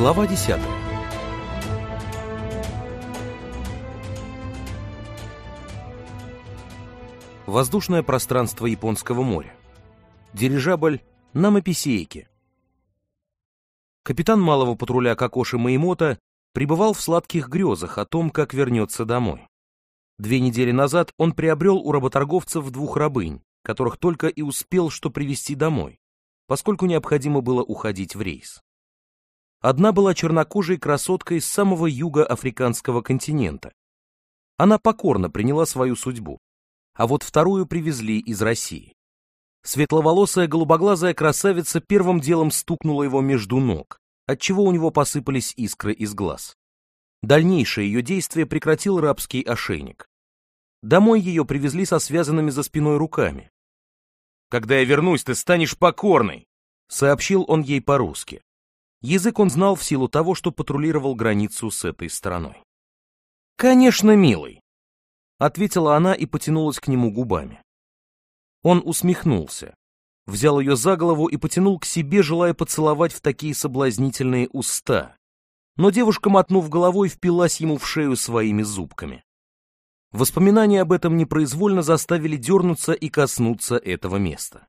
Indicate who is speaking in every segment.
Speaker 1: Глава 10 Воздушное пространство Японского моря. Дирижабль Намаписейки. Капитан малого патруля Кокоши Маимота пребывал в сладких грезах о том, как вернется домой. Две недели назад он приобрел у работорговцев двух рабынь, которых только и успел что привезти домой, поскольку необходимо было уходить в рейс. Одна была чернокожей красоткой с самого юга африканского континента. Она покорно приняла свою судьбу, а вот вторую привезли из России. Светловолосая голубоглазая красавица первым делом стукнула его между ног, отчего у него посыпались искры из глаз. Дальнейшее ее действие прекратил рабский ошейник. Домой ее привезли со связанными за спиной руками.
Speaker 2: «Когда я вернусь, ты станешь покорной!»
Speaker 1: — сообщил он ей по-русски. Язык он знал в силу того, что патрулировал границу с этой страной.
Speaker 2: «Конечно, милый», —
Speaker 1: ответила она и потянулась к нему губами. Он усмехнулся, взял ее за голову и потянул к себе, желая поцеловать в такие соблазнительные уста. Но девушка, мотнув головой, впилась ему в шею своими зубками. Воспоминания об этом непроизвольно заставили дернуться и коснуться этого места.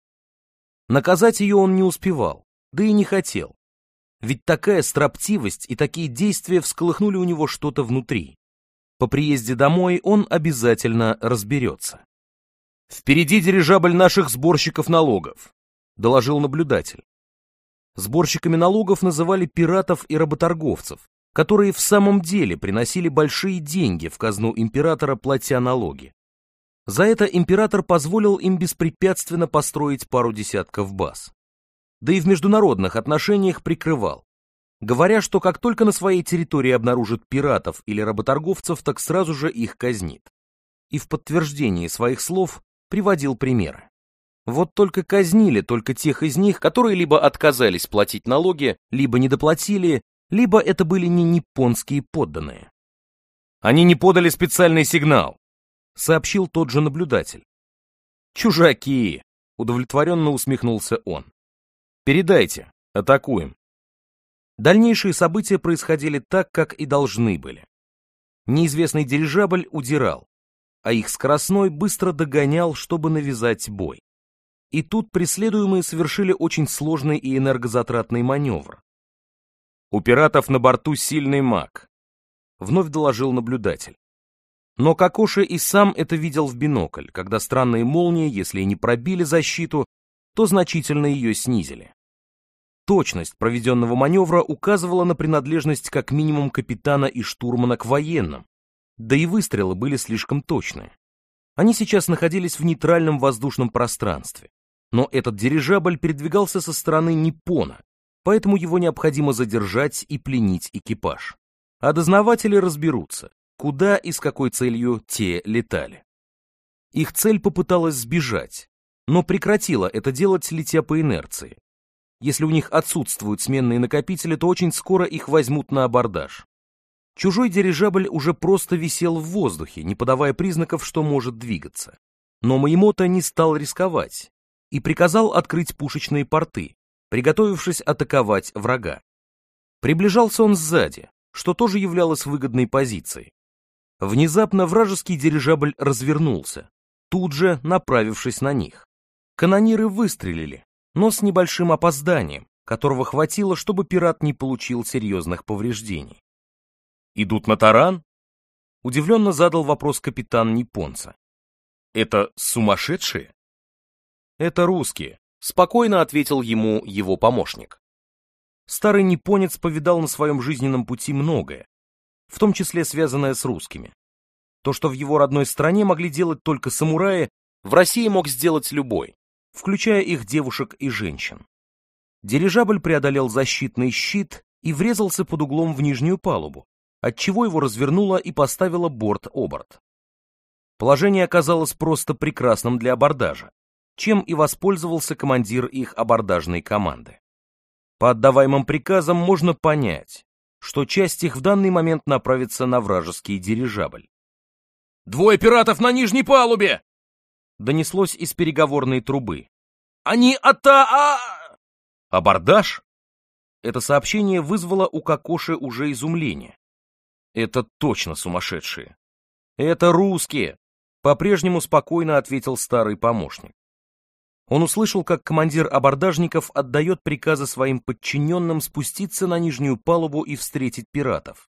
Speaker 1: Наказать ее он не успевал, да и не хотел ведь такая строптивость и такие действия всколыхнули у него что-то внутри. По приезде домой он обязательно разберется.
Speaker 2: «Впереди дирижабль наших сборщиков налогов», — доложил наблюдатель.
Speaker 1: Сборщиками налогов называли пиратов и работорговцев, которые в самом деле приносили большие деньги в казну императора, платя налоги. За это император позволил им беспрепятственно построить пару десятков баз да и в международных отношениях прикрывал, говоря, что как только на своей территории обнаружит пиратов или работорговцев, так сразу же их казнит. И в подтверждении своих слов приводил примеры. Вот только казнили только тех из них, которые либо отказались платить налоги, либо недоплатили, либо это были не японские подданные.
Speaker 2: Они не подали специальный сигнал,
Speaker 1: сообщил тот же наблюдатель.
Speaker 2: Чужаки, удовлетворенно усмехнулся он. Передайте, атакуем.
Speaker 1: Дальнейшие события происходили так, как и должны были. Неизвестный дирижабль удирал, а их скоростной быстро догонял, чтобы навязать бой. И тут преследуемые совершили очень сложный и энергозатратный маневр.
Speaker 2: У пиратов на борту сильный маг,
Speaker 1: вновь доложил наблюдатель. Но Кокоши и сам это видел в бинокль, когда странные молнии, если и не пробили защиту, то значительно ее снизили. Точность проведенного маневра указывала на принадлежность как минимум капитана и штурмана к военным, да и выстрелы были слишком точны. Они сейчас находились в нейтральном воздушном пространстве, но этот дирижабль передвигался со стороны Ниппона, поэтому его необходимо задержать и пленить экипаж. А дознаватели разберутся, куда и с какой целью те летали. Их цель попыталась сбежать, но прекратила это делать, летя по инерции. Если у них отсутствуют сменные накопители, то очень скоро их возьмут на абордаж. Чужой дирижабль уже просто висел в воздухе, не подавая признаков, что может двигаться. Но Маимото не стал рисковать и приказал открыть пушечные порты, приготовившись атаковать врага. Приближался он сзади, что тоже являлось выгодной позицией. Внезапно вражеский дирижабль развернулся, тут же направившись на них. Канониры выстрелили, но с небольшим опозданием, которого хватило, чтобы пират не получил серьезных повреждений.
Speaker 2: «Идут на таран?»
Speaker 1: — удивленно задал вопрос капитан Японца.
Speaker 2: «Это сумасшедшие?»
Speaker 1: «Это русские», — спокойно ответил ему его помощник. Старый японец повидал на своем жизненном пути многое, в том числе связанное с русскими. То, что в его родной стране могли делать только самураи, в России мог сделать любой включая их девушек и женщин. Дирижабль преодолел защитный щит и врезался под углом в нижнюю палубу, отчего его развернуло и поставило борт оборт. Положение оказалось просто прекрасным для абордажа, чем и воспользовался командир их абордажной команды. По отдаваемым приказам можно понять, что часть их в данный момент направится на вражеский дирижабль.
Speaker 2: «Двое пиратов на нижней палубе!»
Speaker 1: донеслось из переговорной трубы.
Speaker 2: «Они ата... а...»
Speaker 1: «Абордаж?» Это сообщение вызвало у Кокоши уже изумление. «Это точно сумасшедшие!» «Это русские!» — по-прежнему спокойно ответил старый помощник. Он услышал, как командир абордажников отдает приказы своим подчиненным спуститься на нижнюю палубу и встретить пиратов.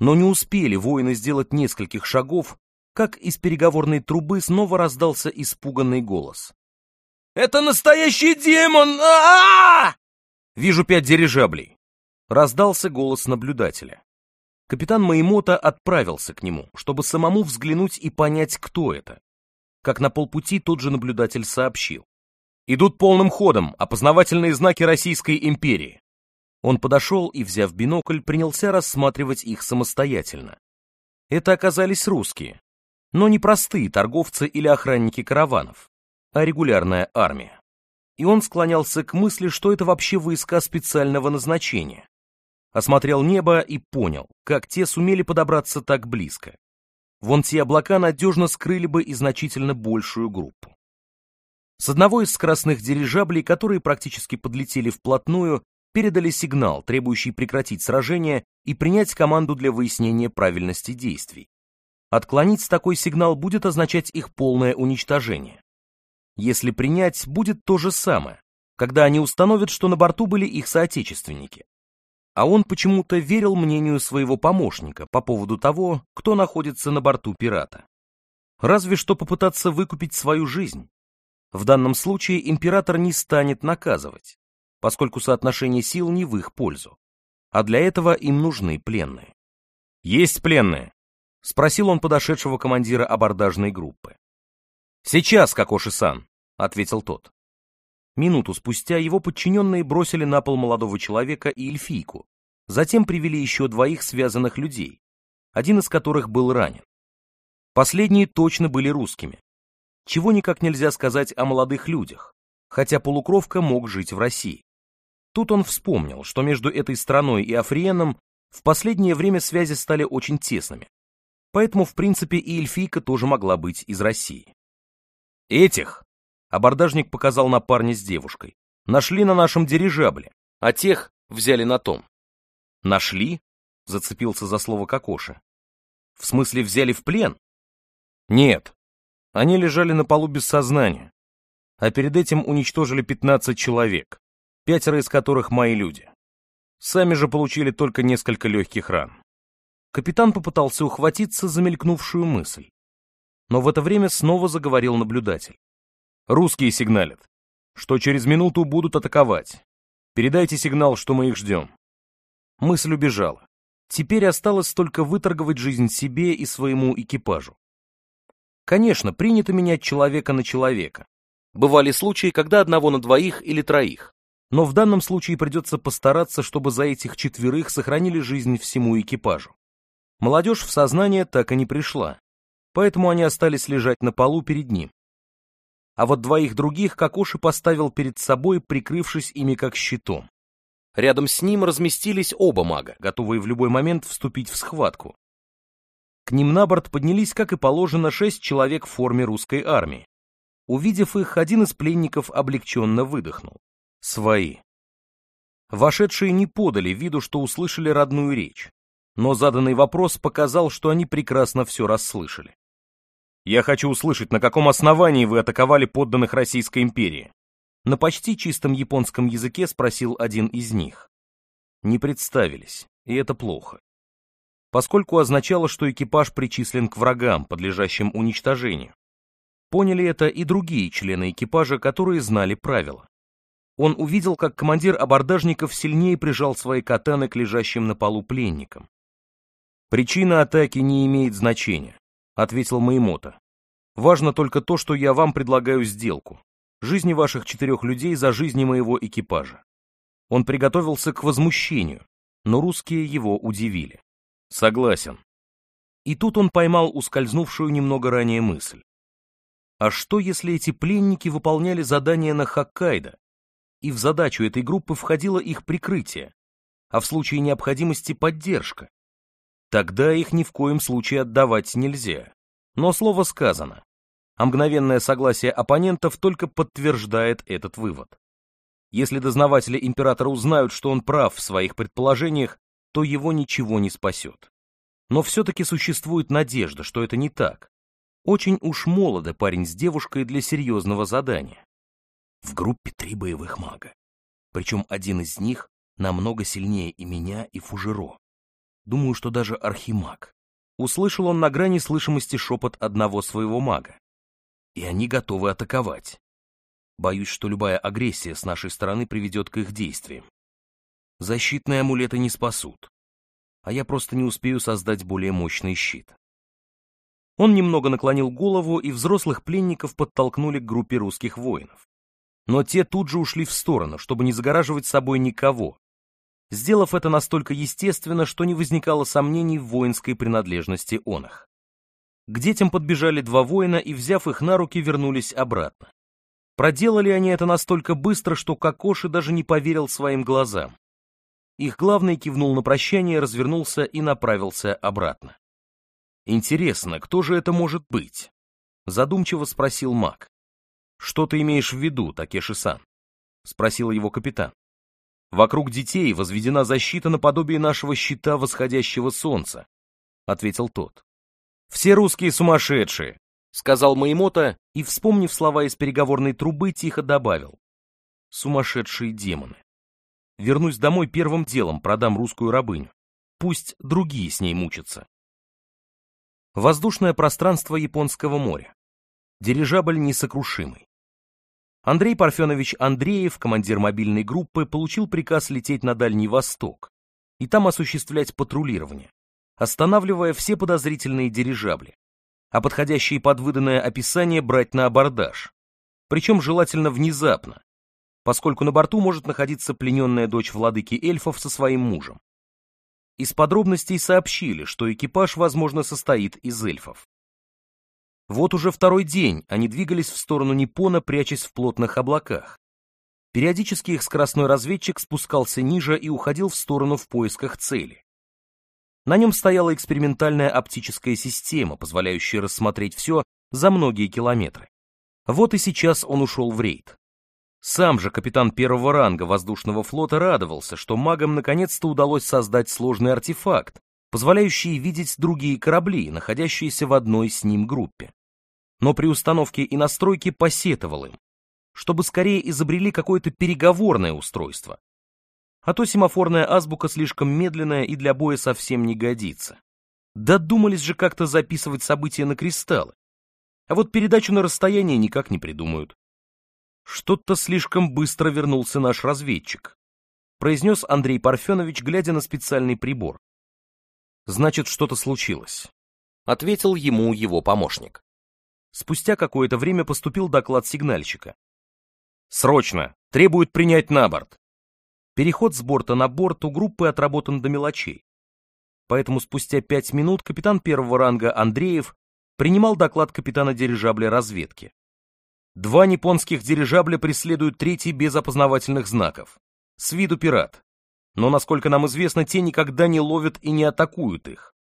Speaker 1: Но не успели воины сделать нескольких шагов, как из переговорной трубы снова раздался испуганный голос. «Это настоящий демон! А -а -а «Вижу пять дирижаблей!» — раздался голос наблюдателя. Капитан Маимота отправился к нему, чтобы самому взглянуть и понять, кто это. Как на полпути тот же наблюдатель сообщил. «Идут полным ходом опознавательные знаки Российской империи». Он подошел и, взяв бинокль, принялся рассматривать их самостоятельно. Это оказались русские, но не простые торговцы или охранники караванов, а регулярная армия. И он склонялся к мысли, что это вообще войска специального назначения. Осмотрел небо и понял, как те сумели подобраться так близко. Вон те облака надежно скрыли бы и значительно большую группу. С одного из скоростных дирижаблей, которые практически подлетели вплотную, передали сигнал, требующий прекратить сражение и принять команду для выяснения правильности действий. Отклонить такой сигнал будет означать их полное уничтожение. Если принять, будет то же самое, когда они установят, что на борту были их соотечественники. А он почему-то верил мнению своего помощника по поводу того, кто находится на борту пирата. Разве что попытаться выкупить свою жизнь. В данном случае император не станет наказывать, поскольку соотношение сил не в их пользу. А для этого им нужны пленные. «Есть пленные!» — спросил он подошедшего командира абордажной группы. «Сейчас, Кокоши-сан», — ответил тот. Минуту спустя его подчиненные бросили на пол молодого человека и эльфийку, затем привели еще двоих связанных людей, один из которых был ранен. Последние точно были русскими, чего никак нельзя сказать о молодых людях, хотя полукровка мог жить в России. Тут он вспомнил, что между этой страной и Африеном в последнее время связи стали очень тесными, поэтому, в принципе, и эльфийка тоже могла быть из России. «Этих!» — абордажник показал на парня с девушкой. «Нашли на нашем дирижабле, а тех взяли на том». «Нашли?» — зацепился за слово Кокоши. «В смысле, взяли в плен?» «Нет. Они лежали на полу без сознания, а перед этим уничтожили 15 человек, пятеро из которых мои люди. Сами же получили только несколько легких ран. Капитан попытался ухватиться за мелькнувшую мысль. Но в это время снова заговорил наблюдатель. «Русские сигналят, что через минуту будут атаковать. Передайте сигнал, что мы их ждем». Мысль убежала. Теперь осталось только выторговать жизнь себе и своему экипажу. Конечно, принято менять человека на человека. Бывали случаи, когда одного на двоих или троих. Но в данном случае придется постараться, чтобы за этих четверых сохранили жизнь всему экипажу. Молодежь в сознание так и не пришла, поэтому они остались лежать на полу перед ним. А вот двоих других Кокоши поставил перед собой, прикрывшись ими как щитом. Рядом с ним разместились оба мага, готовые в любой момент вступить в схватку. К ним на борт поднялись, как и положено, шесть человек в форме русской армии. Увидев их, один из пленников облегченно выдохнул. Свои. Вошедшие не подали виду, что услышали родную речь но заданный вопрос показал, что они прекрасно все расслышали. «Я хочу услышать, на каком основании вы атаковали подданных Российской империи?» На почти чистом японском языке спросил один из них. Не представились, и это плохо. Поскольку означало, что экипаж причислен к врагам, подлежащим уничтожению. Поняли это и другие члены экипажа, которые знали правила. Он увидел, как командир абордажников сильнее прижал свои катаны к лежащим на полу пленникам. «Причина атаки не имеет значения», — ответил Маемота. «Важно только то, что я вам предлагаю сделку. Жизни ваших четырех людей за жизни моего экипажа». Он приготовился к возмущению, но русские его удивили. «Согласен». И тут он поймал ускользнувшую немного ранее мысль. А что, если эти пленники выполняли задание на Хоккайдо, и в задачу этой группы входило их прикрытие, а в случае необходимости поддержка, Тогда их ни в коем случае отдавать нельзя. Но слово сказано. А мгновенное согласие оппонентов только подтверждает этот вывод. Если дознаватели императора узнают, что он прав в своих предположениях, то его ничего не спасет. Но все-таки существует надежда, что это не так. Очень уж молодо парень с девушкой для серьезного задания. В группе три боевых мага. Причем один из них намного сильнее и меня, и Фужеро думаю, что даже архимаг. Услышал он на грани слышимости шепот одного своего мага. И они готовы атаковать. Боюсь, что любая агрессия с нашей стороны приведет к их действиям. Защитные амулеты не спасут. А я просто не успею создать более мощный щит. Он немного наклонил голову, и взрослых пленников подтолкнули к группе русских воинов. Но те тут же ушли в сторону, чтобы не загораживать собой никого, сделав это настолько естественно, что не возникало сомнений в воинской принадлежности он их. К детям подбежали два воина и, взяв их на руки, вернулись обратно. Проделали они это настолько быстро, что Кокоши даже не поверил своим глазам. Их главный кивнул на прощание, развернулся и направился обратно. «Интересно, кто же это может быть?» — задумчиво спросил маг. «Что ты имеешь в виду, Такеши-сан?» — спросил его капитан. Вокруг детей возведена защита наподобие нашего щита восходящего солнца, ответил тот. Все русские сумасшедшие, сказал Маимота и, вспомнив слова из переговорной трубы, тихо добавил. Сумасшедшие демоны. Вернусь домой первым делом, продам русскую рабыню. Пусть другие с ней мучатся. Воздушное пространство Японского моря. Дирижабль несокрушимый. Андрей Парфенович Андреев, командир мобильной группы, получил приказ лететь на Дальний Восток и там осуществлять патрулирование, останавливая все подозрительные дирижабли, а подходящие под выданное описание брать на абордаж, причем желательно внезапно, поскольку на борту может находиться плененная дочь владыки эльфов со своим мужем. Из подробностей сообщили, что экипаж, возможно, состоит из эльфов. Вот уже второй день они двигались в сторону Непона, прячась в плотных облаках. Периодически их скоростной разведчик спускался ниже и уходил в сторону в поисках цели. На нем стояла экспериментальная оптическая система, позволяющая рассмотреть все за многие километры. Вот и сейчас он ушел в рейд. Сам же капитан первого ранга воздушного флота радовался, что магам наконец-то удалось создать сложный артефакт, позволяющие видеть другие корабли, находящиеся в одной с ним группе. Но при установке и настройке посетовал им, чтобы скорее изобрели какое-то переговорное устройство. А то семафорная азбука слишком медленная и для боя совсем не годится. Додумались же как-то записывать события на кристаллы. А вот передачу на расстояние никак не придумают. Что-то слишком быстро вернулся наш разведчик, произнес Андрей Парфенович, глядя на специальный прибор значит, что-то случилось», — ответил ему его помощник. Спустя какое-то время поступил доклад сигнальщика. «Срочно! Требуют принять на борт!» Переход с борта на борт у группы отработан до мелочей. Поэтому спустя пять минут капитан первого ранга Андреев принимал доклад капитана дирижабля разведки. Два японских дирижабля преследуют третий без опознавательных знаков. С виду пират но, насколько нам известно, те никогда не ловят и не атакуют их.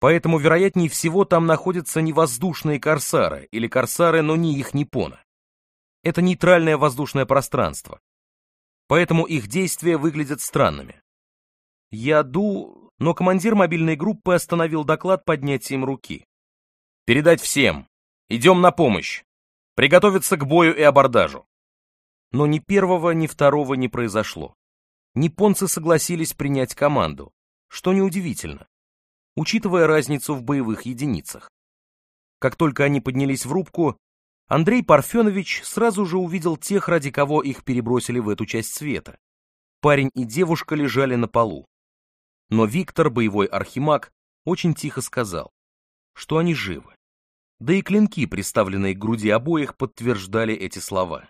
Speaker 1: Поэтому, вероятнее всего, там находятся не воздушные корсары или корсары, но не их Непона. Это нейтральное воздушное пространство. Поэтому их действия выглядят странными. Я ду... Но командир мобильной группы остановил доклад поднятием руки. «Передать всем. Идем на помощь. Приготовиться к бою и абордажу». Но ни первого, ни второго не произошло японцы согласились принять команду, что неудивительно, учитывая разницу в боевых единицах. Как только они поднялись в рубку, Андрей Парфенович сразу же увидел тех, ради кого их перебросили в эту часть света. Парень и девушка лежали на полу. Но Виктор, боевой архимаг, очень тихо сказал, что они живы. Да и клинки, приставленные к груди обоих, подтверждали эти слова.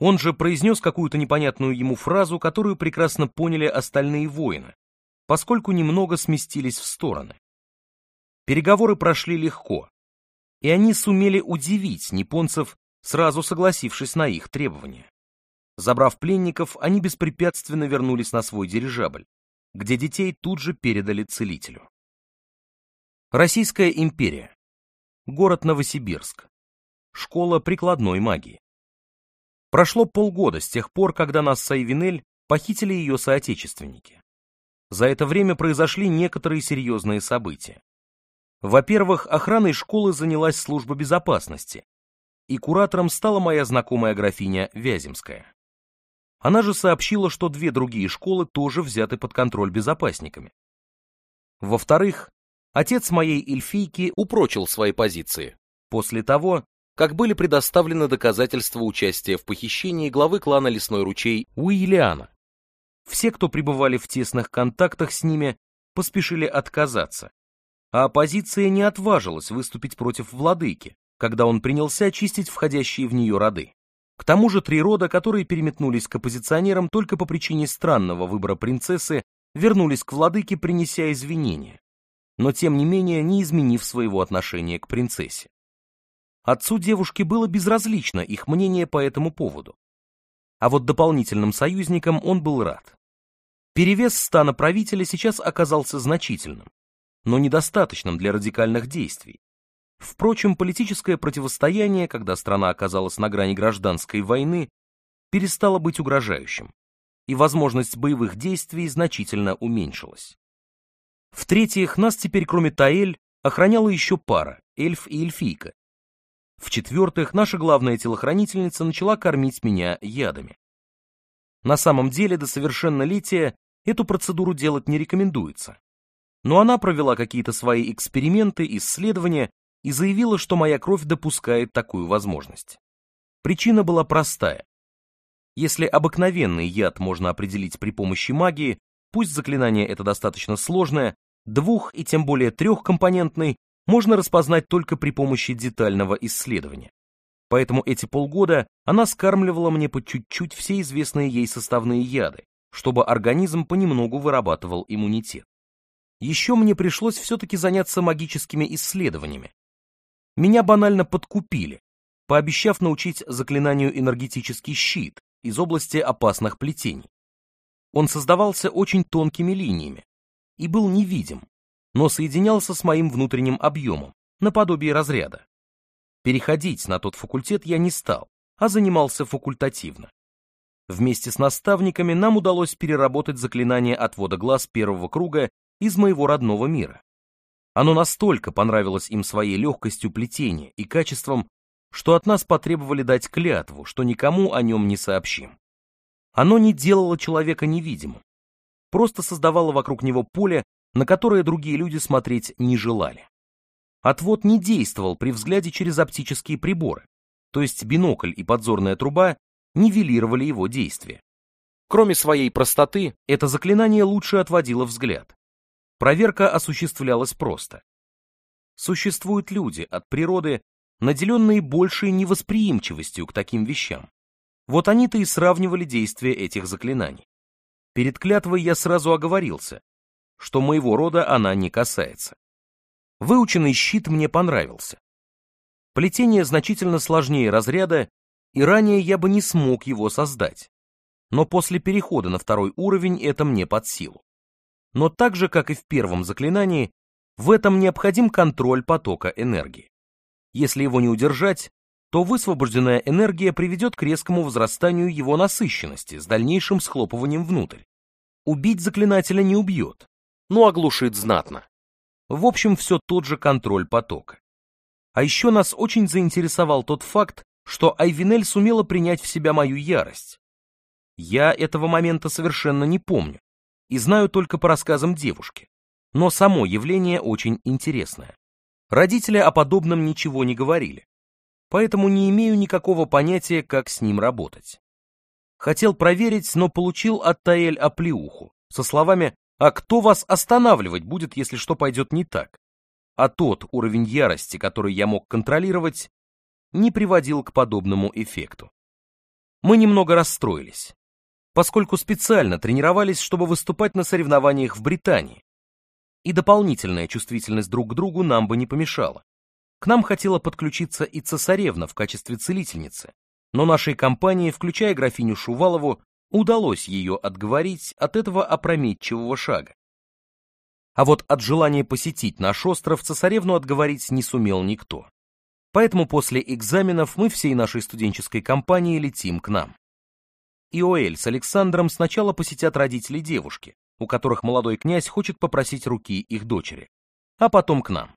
Speaker 1: Он же произнес какую-то непонятную ему фразу, которую прекрасно поняли остальные воины, поскольку немного сместились в стороны. Переговоры прошли легко, и они сумели удивить японцев, сразу согласившись на их требования. Забрав пленников, они беспрепятственно вернулись на свой дирижабль, где детей тут же передали целителю. Российская империя. Город Новосибирск. Школа прикладной магии. Прошло полгода с тех пор, когда нас Сайвинель похитили ее соотечественники. За это время произошли некоторые серьезные события. Во-первых, охраной школы занялась служба безопасности, и куратором стала моя знакомая графиня Вяземская. Она же сообщила, что две другие школы тоже взяты под контроль безопасниками. Во-вторых, отец моей эльфийки упрочил свои позиции после того, как были предоставлены доказательства участия в похищении главы клана Лесной ручей Уильяна. Все, кто пребывали в тесных контактах с ними, поспешили отказаться, а оппозиция не отважилась выступить против владыки, когда он принялся очистить входящие в нее роды. К тому же три рода, которые переметнулись к оппозиционерам только по причине странного выбора принцессы, вернулись к владыке, принеся извинения, но тем не менее не изменив своего отношения к принцессе. Отцу девушки было безразлично их мнение по этому поводу. А вот дополнительным союзникам он был рад. Перевес стана правителя сейчас оказался значительным, но недостаточным для радикальных действий. Впрочем, политическое противостояние, когда страна оказалась на грани гражданской войны, перестало быть угрожающим, и возможность боевых действий значительно уменьшилась. В-третьих, нас теперь кроме Таэль охраняла еще пара, эльф и эльфийка, в-четвертых, наша главная телохранительница начала кормить меня ядами. На самом деле, до совершеннолетия эту процедуру делать не рекомендуется. Но она провела какие-то свои эксперименты, исследования и заявила, что моя кровь допускает такую возможность. Причина была простая. Если обыкновенный яд можно определить при помощи магии, пусть заклинание это достаточно сложное, двух- и тем более трехкомпонентный можно распознать только при помощи детального исследования. Поэтому эти полгода она скармливала мне по чуть-чуть все известные ей составные яды, чтобы организм понемногу вырабатывал иммунитет. Еще мне пришлось все-таки заняться магическими исследованиями. Меня банально подкупили, пообещав научить заклинанию энергетический щит из области опасных плетений. Он создавался очень тонкими линиями и был невидим, но соединялся с моим внутренним объемом, наподобие разряда. Переходить на тот факультет я не стал, а занимался факультативно. Вместе с наставниками нам удалось переработать заклинание отвода глаз первого круга из моего родного мира. Оно настолько понравилось им своей легкостью плетения и качеством, что от нас потребовали дать клятву, что никому о нем не сообщим. Оно не делало человека невидимым, просто создавало вокруг него поле, на которые другие люди смотреть не желали. Отвод не действовал при взгляде через оптические приборы, то есть бинокль и подзорная труба нивелировали его действие. Кроме своей простоты, это заклинание лучше отводило взгляд. Проверка осуществлялась просто. Существуют люди от природы, наделенные большей невосприимчивостью к таким вещам. Вот они-то и сравнивали действия этих заклинаний. Перед клятвой я сразу оговорился, что моего рода она не касается. Выученный щит мне понравился. Плетение значительно сложнее разряда, и ранее я бы не смог его создать. Но после перехода на второй уровень это мне под силу. Но так же, как и в первом заклинании, в этом необходим контроль потока энергии. Если его не удержать, то высвобожденная энергия приведет к резкому возрастанию его насыщенности с дальнейшим схлопыванием внутрь. Убить заклинателя не убьет, но оглушит знатно. В общем, все тот же контроль потока. А еще нас очень заинтересовал тот факт, что Айвинель сумела принять в себя мою ярость. Я этого момента совершенно не помню и знаю только по рассказам девушки. Но само явление очень интересное. Родители о подобном ничего не говорили, поэтому не имею никакого понятия, как с ним работать. Хотел проверить, но получил от Таэль оплеуху со словами а кто вас останавливать будет, если что пойдет не так? А тот уровень ярости, который я мог контролировать, не приводил к подобному эффекту. Мы немного расстроились, поскольку специально тренировались, чтобы выступать на соревнованиях в Британии. И дополнительная чувствительность друг к другу нам бы не помешала. К нам хотела подключиться и цесаревна в качестве целительницы, но нашей компании, включая графиню Шувалову, удалось ее отговорить от этого опрометчивого шага. А вот от желания посетить наш остров цесаревну отговорить не сумел никто. Поэтому после экзаменов мы всей нашей студенческой компанией летим к нам. Иоэль с Александром сначала посетят родители девушки, у которых молодой князь хочет попросить руки их дочери, а потом к нам.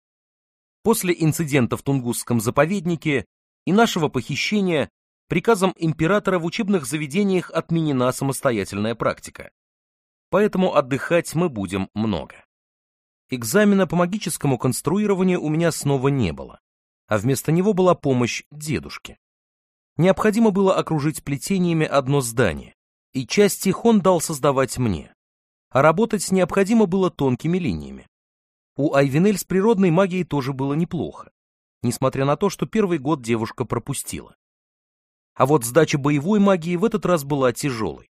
Speaker 1: После инцидента в Тунгусском заповеднике и нашего похищения приказом императора в учебных заведениях отменена самостоятельная практика. Поэтому отдыхать мы будем много. Экзамена по магическому конструированию у меня снова не было, а вместо него была помощь дедушке. Необходимо было окружить плетениями одно здание, и часть их он дал создавать мне. А работать необходимо было тонкими линиями. У Айвенель с природной магией тоже было неплохо, несмотря на то, что первый год девушка пропустила. А вот сдача боевой магии в этот раз была тяжелой.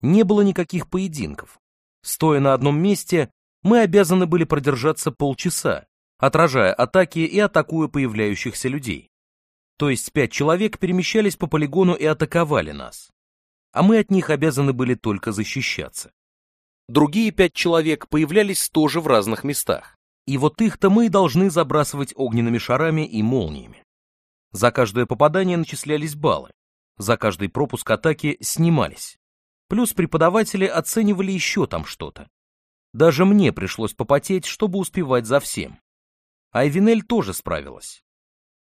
Speaker 1: Не было никаких поединков. Стоя на одном месте, мы обязаны были продержаться полчаса, отражая атаки и атакуя появляющихся людей. То есть пять человек перемещались по полигону и атаковали нас. А мы от них обязаны были только защищаться. Другие пять человек появлялись тоже в разных местах. И вот их-то мы и должны забрасывать огненными шарами и молниями. За каждое попадание начислялись баллы, за каждый пропуск атаки снимались. Плюс преподаватели оценивали еще там что-то. Даже мне пришлось попотеть, чтобы успевать за всем. Айвинель тоже справилась.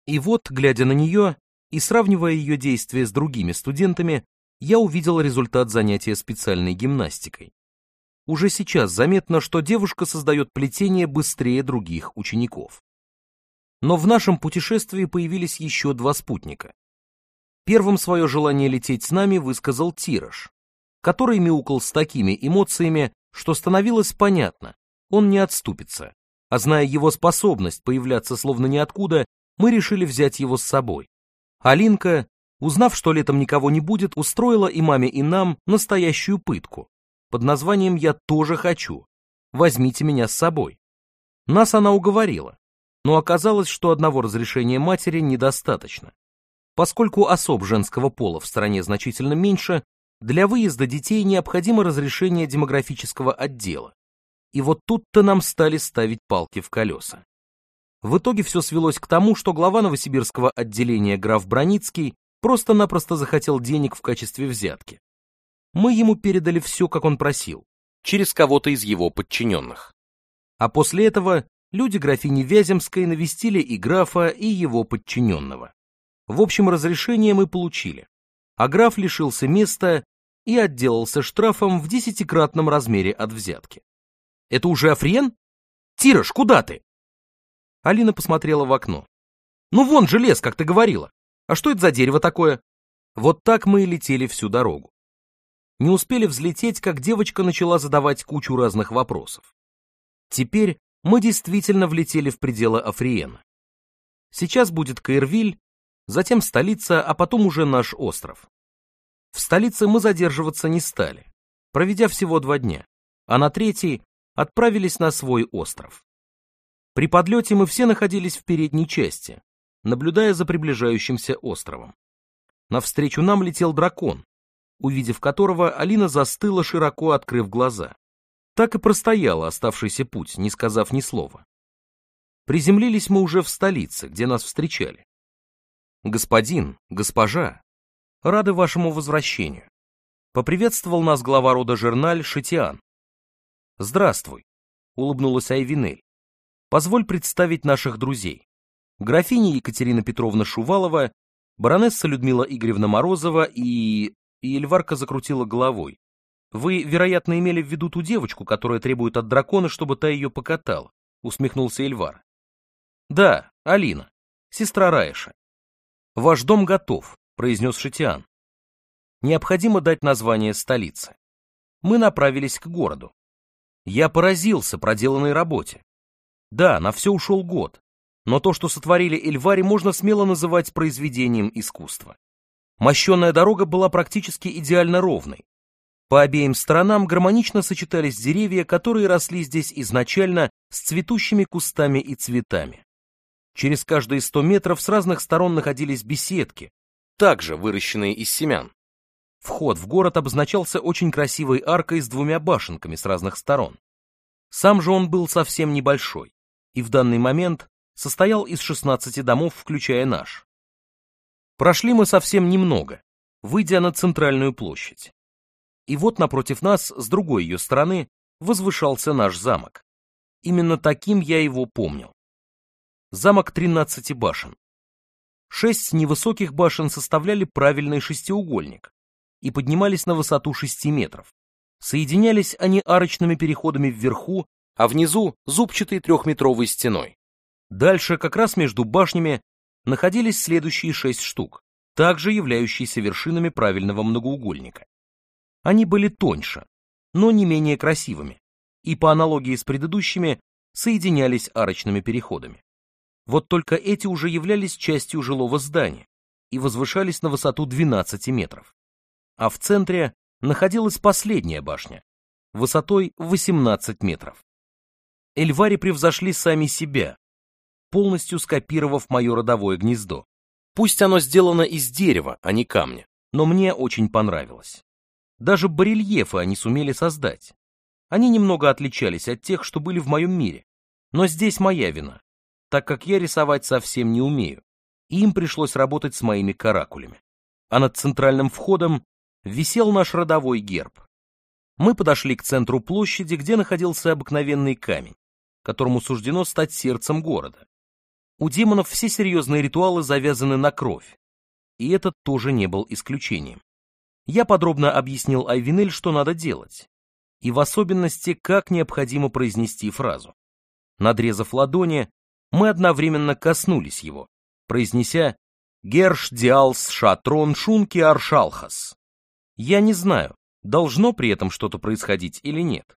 Speaker 1: И вот, глядя на нее и сравнивая ее действия с другими студентами, я увидел результат занятия специальной гимнастикой. Уже сейчас заметно, что девушка создает плетение быстрее других учеников. Но в нашем путешествии появились еще два спутника. Первым свое желание лететь с нами высказал Тираж, который мяукал с такими эмоциями, что становилось понятно, он не отступится. А зная его способность появляться словно ниоткуда, мы решили взять его с собой. Алинка, узнав, что летом никого не будет, устроила и маме, и нам настоящую пытку под названием «Я тоже хочу», возьмите меня с собой. Нас она уговорила, но оказалось, что одного разрешения матери недостаточно. Поскольку особ женского пола в стране значительно меньше, для выезда детей необходимо разрешение демографического отдела. И вот тут-то нам стали ставить палки в колеса. В итоге все свелось к тому, что глава новосибирского отделения граф Броницкий просто-напросто захотел денег в качестве взятки. Мы ему передали все, как он просил, через кого-то из его подчиненных. А после этого люди графини Вяземской навестили и графа, и его подчиненного. В общем, разрешение мы получили. А граф лишился места и отделался штрафом в десятикратном размере от взятки. «Это уже Африен? Тираж, куда ты?» Алина посмотрела в окно. «Ну вон же лес, как ты говорила. А что это за дерево такое?» Вот так мы и летели всю дорогу. Не успели взлететь, как девочка начала задавать кучу разных вопросов. Теперь мы действительно влетели в пределы Африена. Сейчас будет Каирвиль, затем столица, а потом уже наш остров. В столице мы задерживаться не стали, проведя всего два дня, а на третий отправились на свой остров. При подлете мы все находились в передней части, наблюдая за приближающимся островом. Навстречу нам летел дракон, увидев которого, Алина застыла, широко открыв глаза. Так и простояла оставшийся путь, не сказав ни слова. Приземлились мы уже в столице, где нас встречали. «Господин, госпожа, рады вашему возвращению». Поприветствовал нас глава рода Жерналь Шитиан. «Здравствуй», — улыбнулась Айвинель. «Позволь представить наших друзей. Графиня Екатерина Петровна Шувалова, баронесса Людмила Игоревна Морозова и...» И Эльварка закрутила головой. Вы, вероятно, имели в виду ту девочку, которая требует от дракона, чтобы та ее покатала, усмехнулся Эльвар. Да, Алина, сестра Раиша. Ваш дом готов, произнес Шитиан. Необходимо дать название столице. Мы направились к городу. Я поразился проделанной работе. Да, на все ушел год, но то, что сотворили Эльвари, можно смело называть произведением искусства. Мощенная дорога была практически идеально ровной, по обеим сторонам гармонично сочетались деревья, которые росли здесь изначально с цветущими кустами и цветами. Через каждые 100 метров с разных сторон находились беседки, также выращенные из семян. Вход в город обозначался очень красивой аркой с двумя башенками с разных сторон. Сам же он был совсем небольшой, и в данный момент состоял из 16 домов, включая наш. Прошли мы совсем немного, выйдя на центральную площадь. И вот напротив нас, с другой ее стороны, возвышался наш замок. Именно таким я его помнил. Замок 13 башен. Шесть невысоких башен составляли правильный шестиугольник и поднимались на высоту 6 метров. Соединялись они арочными переходами вверху, а внизу зубчатой трехметровой стеной. Дальше, как раз между башнями, находились следующие шесть штук, также являющиеся вершинами правильного многоугольника. Они были тоньше, но не менее красивыми, и по аналогии с предыдущими соединялись арочными переходами. Вот только эти уже являлись частью жилого здания и возвышались на высоту 12 метров. А в центре находилась последняя башня, высотой 18 метров. Эльвари превзошли сами себя, полностью скопировав мое родовое гнездо. Пусть оно сделано из дерева, а не камня, но мне очень понравилось. Даже барельефы они сумели создать. Они немного отличались от тех, что были в моем мире. Но здесь моя вина, так как я рисовать совсем не умею, и им пришлось работать с моими каракулями. А над центральным входом висел наш родовой герб. Мы подошли к центру площади, где находился обыкновенный камень, которому суждено стать сердцем города. У демонов все серьезные ритуалы завязаны на кровь, и это тоже не был исключением я подробно объяснил Айвинель, что надо делать, и в особенности, как необходимо произнести фразу. Надрезав ладони, мы одновременно коснулись его, произнеся «Герш диалс шатрон шунки аршалхас». Я не знаю, должно при этом что-то происходить или нет.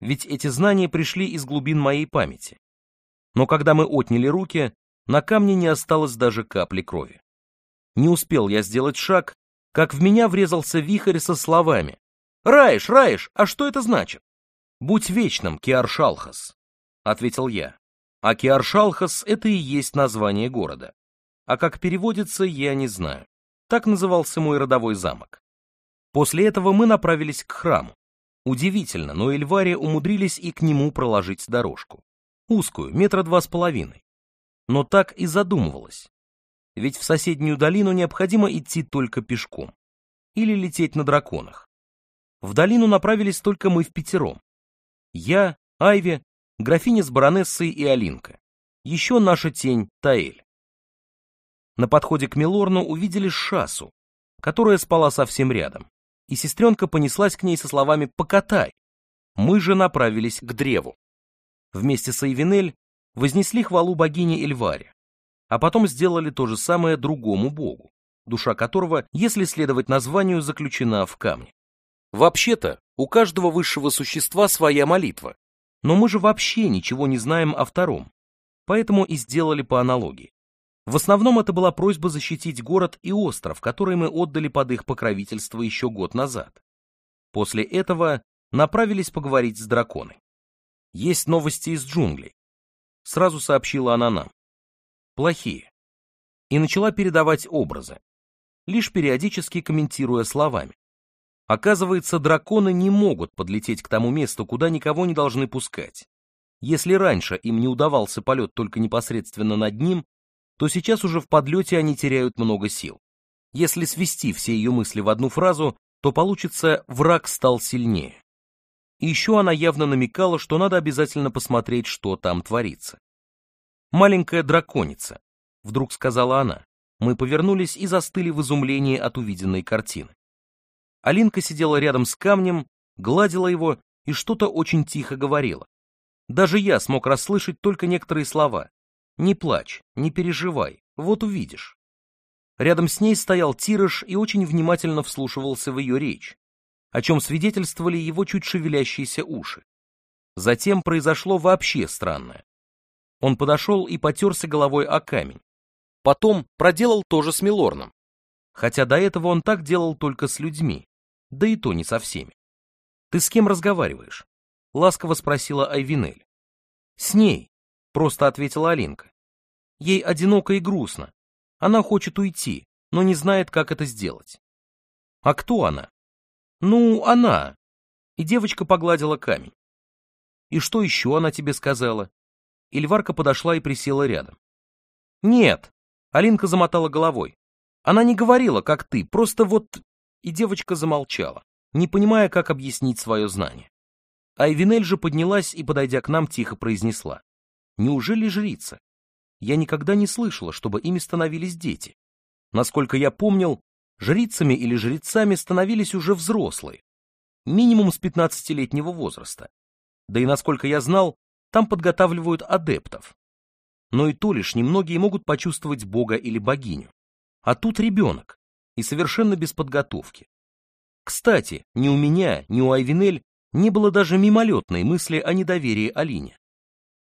Speaker 1: Ведь эти знания пришли из глубин моей памяти. Но когда мы отняли руки, на камне не осталось даже капли крови. Не успел я сделать шаг, как в меня врезался вихрь со словами. «Раиш, Раиш, а что это значит?» «Будь вечным, Киаршалхас», — ответил я. А Киаршалхас — это и есть название города. А как переводится, я не знаю. Так назывался мой родовой замок. После этого мы направились к храму. Удивительно, но Эльваре умудрились и к нему проложить дорожку. Узкую, метра два с половиной. Но так и задумывалось ведь в соседнюю долину необходимо идти только пешком или лететь на драконах. В долину направились только мы в пятером. Я, Айви, графиня с баронессой и Алинка. Еще наша тень Таэль. На подходе к Милорну увидели Шасу, которая спала совсем рядом, и сестренка понеслась к ней со словами «покатай». Мы же направились к древу. Вместе с Айвенель вознесли хвалу богине Эльваре а потом сделали то же самое другому богу, душа которого, если следовать названию, заключена в камне. Вообще-то, у каждого высшего существа своя молитва, но мы же вообще ничего не знаем о втором, поэтому и сделали по аналогии. В основном это была просьба защитить город и остров, который мы отдали под их покровительство еще год назад. После этого направились поговорить с драконой. Есть новости из джунглей. Сразу сообщила она нам плохие, и начала передавать образы, лишь периодически комментируя словами. Оказывается, драконы не могут подлететь к тому месту, куда никого не должны пускать. Если раньше им не удавался полет только непосредственно над ним, то сейчас уже в подлете они теряют много сил. Если свести все ее мысли в одну фразу, то получится «враг стал сильнее». И еще она явно намекала, что надо обязательно посмотреть, что там творится маленькая драконица», — вдруг сказала она. Мы повернулись и застыли в изумлении от увиденной картины. Алинка сидела рядом с камнем, гладила его и что-то очень тихо говорила. Даже я смог расслышать только некоторые слова. «Не плачь, не переживай, вот увидишь». Рядом с ней стоял Тирыш и очень внимательно вслушивался в ее речь, о чем свидетельствовали его чуть шевелящиеся уши. Затем произошло вообще странное. Он подошел и потерся головой о камень. Потом проделал то же с Милорном. Хотя до этого он так делал только с людьми, да и то не со всеми. «Ты с кем разговариваешь?» — ласково спросила Айвинель. «С ней», — просто ответила Алинка. «Ей одиноко и грустно. Она хочет уйти, но не знает, как это сделать». «А кто она?» «Ну, она». И девочка погладила камень. «И что еще она тебе сказала?» Ильварка подошла и присела рядом. «Нет», — Алинка замотала головой. «Она не говорила, как ты, просто вот...» И девочка замолчала, не понимая, как объяснить свое знание. Айвинель же поднялась и, подойдя к нам, тихо произнесла. «Неужели жрица? Я никогда не слышала, чтобы ими становились дети. Насколько я помнил, жрицами или жрецами становились уже взрослые, минимум с пятнадцатилетнего возраста. Да и насколько я знал, там подготавливают адептов. Но и то лишь немногие могут почувствовать бога или богиню. А тут ребенок, и совершенно без подготовки. Кстати, ни у меня, ни у Айвинель не было даже мимолетной мысли о недоверии Алине.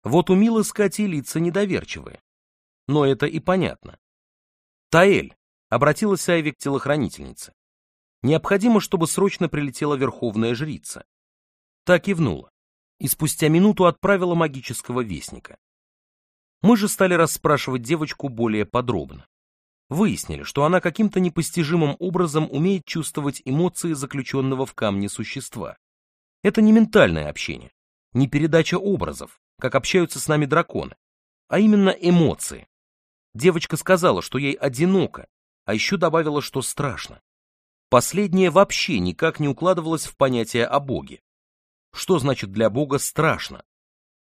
Speaker 1: Вот у Милы с Катей лица недоверчивые. Но это и понятно. «Таэль», — обратилась Айви к телохранительнице. «Необходимо, чтобы срочно прилетела верховная жрица». Так и внула и спустя минуту отправила магического вестника. Мы же стали расспрашивать девочку более подробно. Выяснили, что она каким-то непостижимым образом умеет чувствовать эмоции заключенного в камне существа. Это не ментальное общение, не передача образов, как общаются с нами драконы, а именно эмоции. Девочка сказала, что ей одиноко, а еще добавила, что страшно. Последнее вообще никак не укладывалось в понятие о Боге что значит для Бога страшно.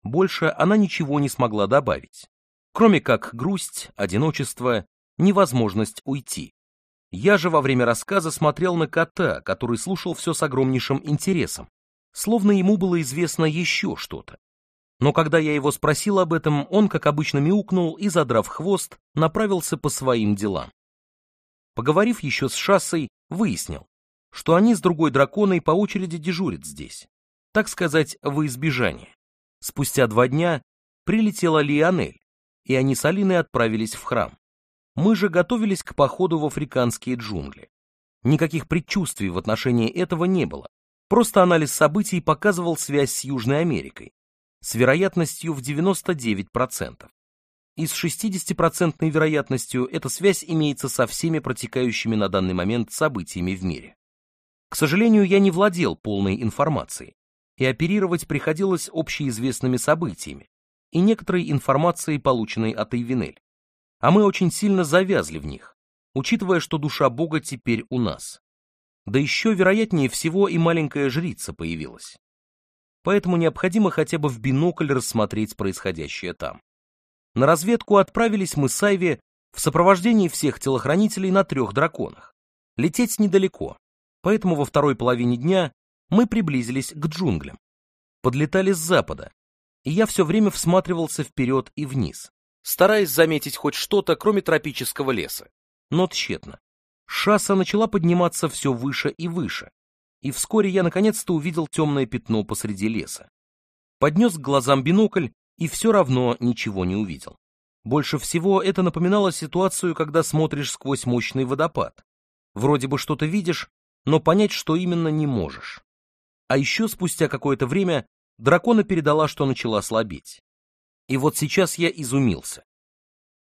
Speaker 1: Больше она ничего не смогла добавить, кроме как грусть, одиночество, невозможность уйти. Я же во время рассказа смотрел на кота, который слушал все с огромнейшим интересом, словно ему было известно еще что-то. Но когда я его спросил об этом, он, как обычно, мяукнул и, задрав хвост, направился по своим делам. Поговорив еще с Шассой, выяснил, что они с другой драконой по очереди дежурят здесь так сказать, во избежание. Спустя два дня прилетела Лионель, и они с Алиной отправились в храм. Мы же готовились к походу в африканские джунгли. Никаких предчувствий в отношении этого не было, просто анализ событий показывал связь с Южной Америкой, с вероятностью в 99%. И с 60% вероятностью эта связь имеется со всеми протекающими на данный момент событиями в мире. К сожалению, я не владел полной информацией, и оперировать приходилось общеизвестными событиями и некоторой информацией, полученной от Эйвенель. А мы очень сильно завязли в них, учитывая, что душа Бога теперь у нас. Да еще, вероятнее всего, и маленькая жрица появилась. Поэтому необходимо хотя бы в бинокль рассмотреть происходящее там. На разведку отправились мы с Айви в сопровождении всех телохранителей на трех драконах. Лететь недалеко, поэтому во второй половине дня мы приблизились к джунглям. Подлетали с запада, и я все время всматривался вперед и вниз, стараясь заметить хоть что-то, кроме тропического леса. Но тщетно. Шасса начала подниматься все выше и выше, и вскоре я наконец-то увидел темное пятно посреди леса. Поднес к глазам бинокль и все равно ничего не увидел. Больше всего это напоминало ситуацию, когда смотришь сквозь мощный водопад. Вроде бы что-то видишь, но понять, что именно, не можешь. А еще спустя какое-то время дракона передала, что начала слабеть. И вот сейчас я изумился.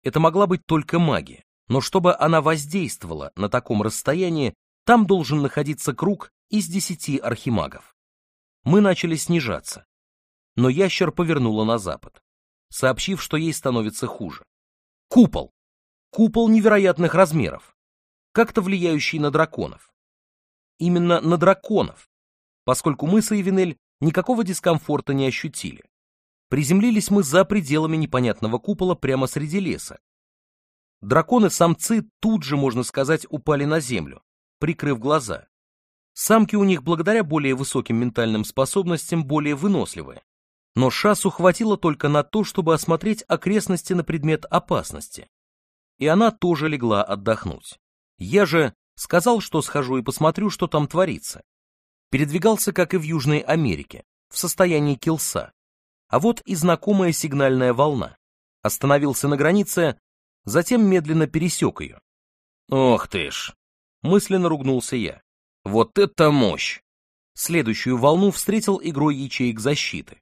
Speaker 1: Это могла быть только магия, но чтобы она воздействовала на таком расстоянии, там должен находиться круг из десяти архимагов. Мы начали снижаться, но ящер повернула на запад, сообщив, что ей становится хуже. Купол! Купол невероятных размеров, как-то влияющий на драконов. Именно на драконов, поскольку мы с Эйвенель никакого дискомфорта не ощутили. Приземлились мы за пределами непонятного купола прямо среди леса. Драконы-самцы тут же, можно сказать, упали на землю, прикрыв глаза. Самки у них благодаря более высоким ментальным способностям более выносливые. Но шассу хватило только на то, чтобы осмотреть окрестности на предмет опасности. И она тоже легла отдохнуть. Я же сказал, что схожу и посмотрю, что там творится передвигался, как и в Южной Америке, в состоянии килса. А вот и знакомая сигнальная волна. Остановился на границе, затем медленно пересек ее. «Ох ты ж!» — мысленно ругнулся я. «Вот это мощь!» Следующую волну встретил игрой ячеек защиты.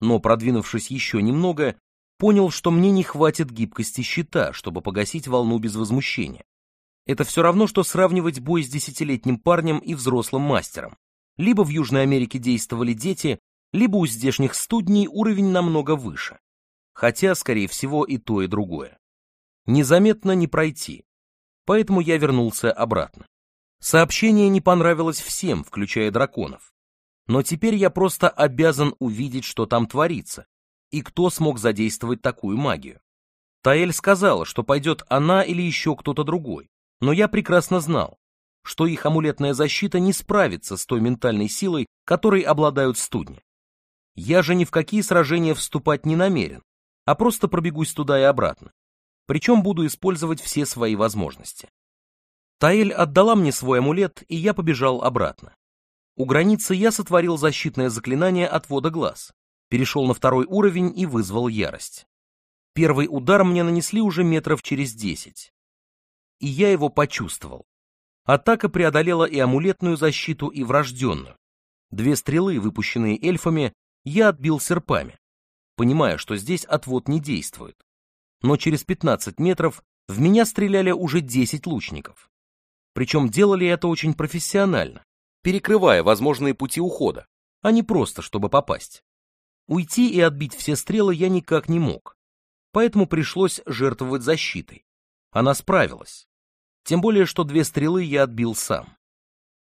Speaker 1: Но, продвинувшись еще немного, понял, что мне не хватит гибкости щита, чтобы погасить волну без возмущения. Это все равно, что сравнивать бой с десятилетним парнем и взрослым мастером. Либо в Южной Америке действовали дети, либо у здешних студней уровень намного выше. Хотя, скорее всего, и то, и другое. Незаметно не пройти. Поэтому я вернулся обратно. Сообщение не понравилось всем, включая драконов. Но теперь я просто обязан увидеть, что там творится, и кто смог задействовать такую магию. Таэль сказала, что пойдет она или еще кто-то другой, но я прекрасно знал, что их амулетная защита не справится с той ментальной силой, которой обладают студни. Я же ни в какие сражения вступать не намерен, а просто пробегусь туда и обратно. Причем буду использовать все свои возможности. Таэль отдала мне свой амулет, и я побежал обратно. У границы я сотворил защитное заклинание отвода глаз, перешел на второй уровень и вызвал ярость. Первый удар мне нанесли уже метров через десять. И я его почувствовал. Атака преодолела и амулетную защиту, и врожденную. Две стрелы, выпущенные эльфами, я отбил серпами, понимая, что здесь отвод не действует. Но через 15 метров в меня стреляли уже 10 лучников. Причем делали это очень профессионально, перекрывая возможные пути ухода, а не просто, чтобы попасть. Уйти и отбить все стрелы я никак не мог, поэтому пришлось жертвовать защитой. Она справилась, тем более, что две стрелы я отбил сам.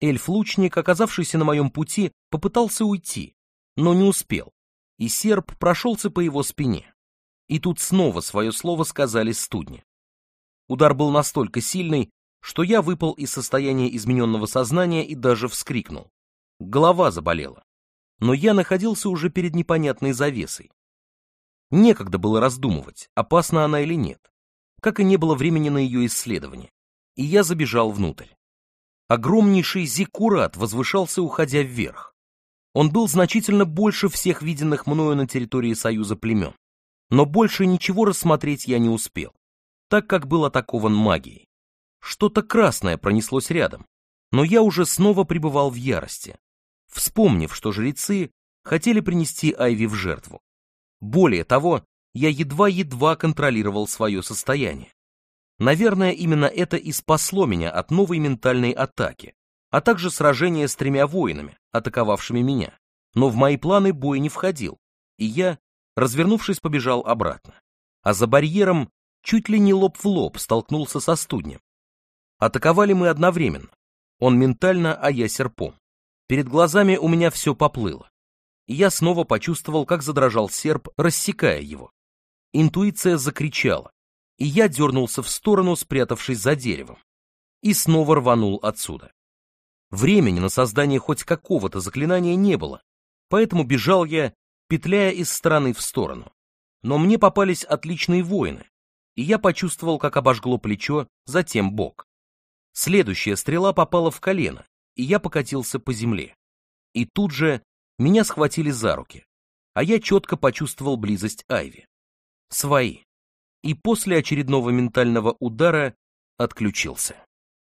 Speaker 1: Эльф-лучник, оказавшийся на моем пути, попытался уйти, но не успел, и серп прошелся по его спине. И тут снова свое слово сказали студни. Удар был настолько сильный, что я выпал из состояния измененного сознания и даже вскрикнул. Голова заболела. Но я находился уже перед непонятной завесой. Некогда было раздумывать, опасна она или нет, как и не было времени на ее исследование и я забежал внутрь. Огромнейший зиккурат возвышался, уходя вверх. Он был значительно больше всех виденных мною на территории Союза племен, но больше ничего рассмотреть я не успел, так как был атакован магией. Что-то красное пронеслось рядом, но я уже снова пребывал в ярости, вспомнив, что жрецы хотели принести Айви в жертву. Более того, я едва-едва контролировал свое состояние. Наверное, именно это и спасло меня от новой ментальной атаки, а также сражения с тремя воинами, атаковавшими меня. Но в мои планы бой не входил, и я, развернувшись, побежал обратно. А за барьером чуть ли не лоб в лоб столкнулся со студнем. Атаковали мы одновременно. Он ментально, а я серпом. Перед глазами у меня все поплыло. И я снова почувствовал, как задрожал серп, рассекая его. Интуиция закричала, и я дернулся в сторону, спрятавшись за деревом, и снова рванул отсюда. Времени на создание хоть какого-то заклинания не было, поэтому бежал я, петляя из стороны в сторону. Но мне попались отличные воины, и я почувствовал, как обожгло плечо, затем бок. Следующая стрела попала в колено, и я покатился по земле. И тут же меня схватили за руки, а я четко почувствовал близость Айви. Свои и после очередного ментального удара отключился.